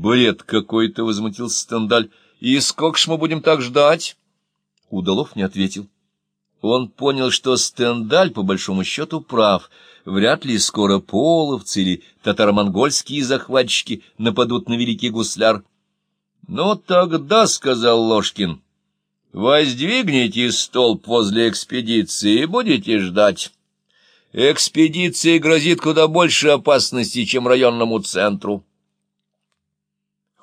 Бред какой-то, — возмутился Стендаль. — И сколько ж мы будем так ждать? Удалов не ответил. Он понял, что Стендаль, по большому счету, прав. Вряд ли скоро половцы или татаро-монгольские захватчики нападут на великий гусляр. — Ну тогда, — сказал Ложкин, — воздвигните столб возле экспедиции и будете ждать. Экспедиции грозит куда больше опасности, чем районному центру.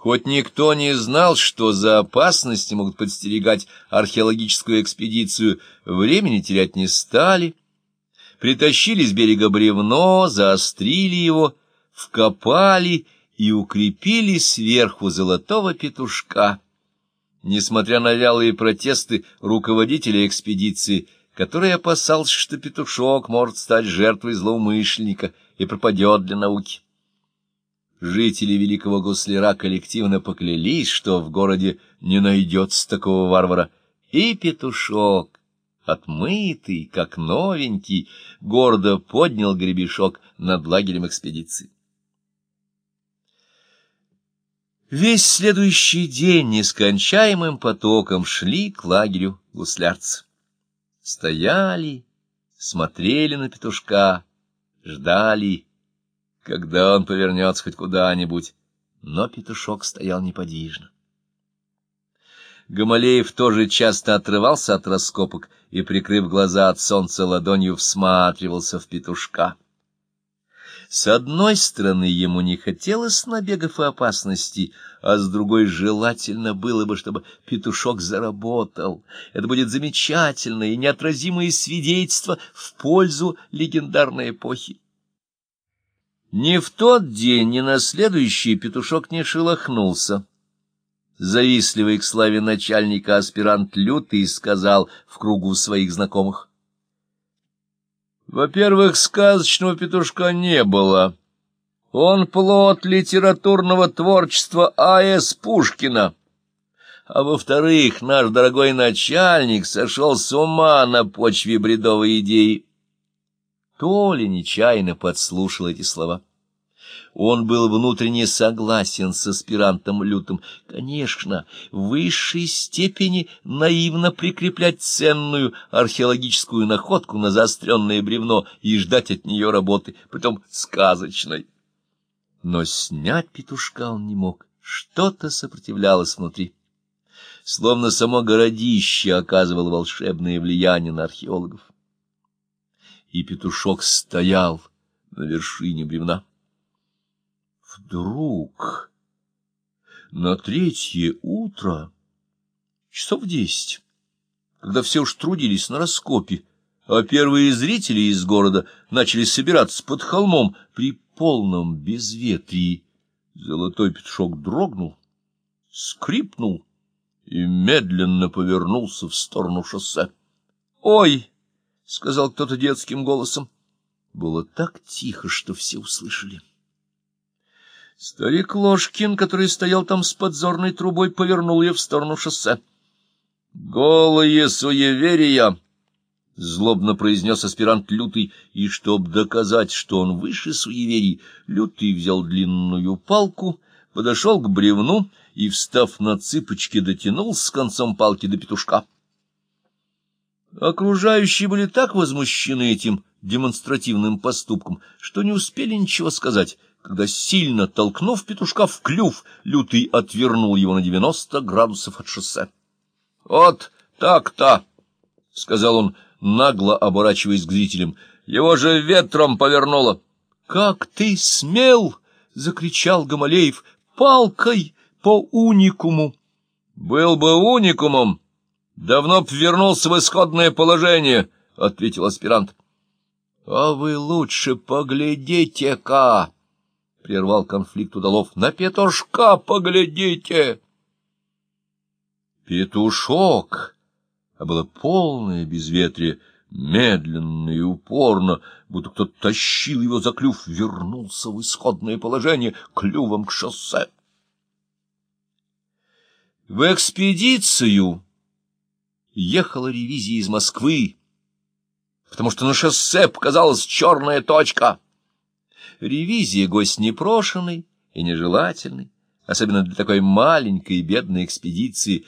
Хоть никто не знал, что за опасности могут подстерегать археологическую экспедицию, времени терять не стали. Притащили с берега бревно, заострили его, вкопали и укрепили сверху золотого петушка. Несмотря на вялые протесты руководителя экспедиции, который опасался, что петушок может стать жертвой злоумышленника и пропадет для науки. Жители Великого Гусляра коллективно поклялись, что в городе не найдется такого варвара. И петушок, отмытый, как новенький, гордо поднял гребешок над лагерем экспедиции. Весь следующий день нескончаемым потоком шли к лагерю гуслярцы. Стояли, смотрели на петушка, ждали, когда он повернется хоть куда-нибудь. Но петушок стоял неподвижно. Гамалеев тоже часто отрывался от раскопок и, прикрыв глаза от солнца ладонью, всматривался в петушка. С одной стороны, ему не хотелось набегов и опасностей, а с другой желательно было бы, чтобы петушок заработал. Это будет замечательное и неотразимое свидетельство в пользу легендарной эпохи. Ни в тот день, ни на следующий петушок не шелохнулся. Завистливый к славе начальника аспирант Лютый сказал в кругу своих знакомых. Во-первых, сказочного петушка не было. Он плод литературного творчества А.С. Пушкина. А во-вторых, наш дорогой начальник сошел с ума на почве бредовой идеи. Толя нечаянно подслушал эти слова. Он был внутренне согласен с аспирантом Лютым. Конечно, в высшей степени наивно прикреплять ценную археологическую находку на заостренное бревно и ждать от нее работы, притом сказочной. Но снять петушка он не мог, что-то сопротивлялось внутри. Словно само городище оказывало волшебное влияние на археологов. И петушок стоял на вершине бревна. Вдруг на третье утро, часов десять, когда все уж трудились на раскопе, а первые зрители из города начали собираться под холмом при полном безветрии, золотой петушок дрогнул, скрипнул и медленно повернулся в сторону шоссе. «Ой!» — сказал кто-то детским голосом. Было так тихо, что все услышали. Старик Ложкин, который стоял там с подзорной трубой, повернул ее в сторону шоссе. — Голые суеверия! — злобно произнес аспирант Лютый, и, чтоб доказать, что он выше суеверий, Лютый взял длинную палку, подошел к бревну и, встав на цыпочки, дотянул с концом палки до петушка. Окружающие были так возмущены этим демонстративным поступком, что не успели ничего сказать когда, сильно толкнув петушка в клюв, Лютый отвернул его на девяносто градусов от шоссе. — Вот так-то, — сказал он, нагло оборачиваясь к зрителям, — его же ветром повернуло. — Как ты смел! — закричал Гамалеев. — Палкой по уникуму! — Был бы уникумом, давно б вернулся в исходное положение, — ответил аспирант. — А вы лучше поглядите-ка! прервал конфликт удалов. — На петушка поглядите! Петушок! А было полное безветрие, медленно и упорно, будто кто-то тащил его за клюв, вернулся в исходное положение клювом к шоссе. В экспедицию ехала ревизия из Москвы, потому что на шоссе показалась черная точка — Ревизия гость непрошенный и нежелательный. особенно для такой маленькой и бедной экспедиции,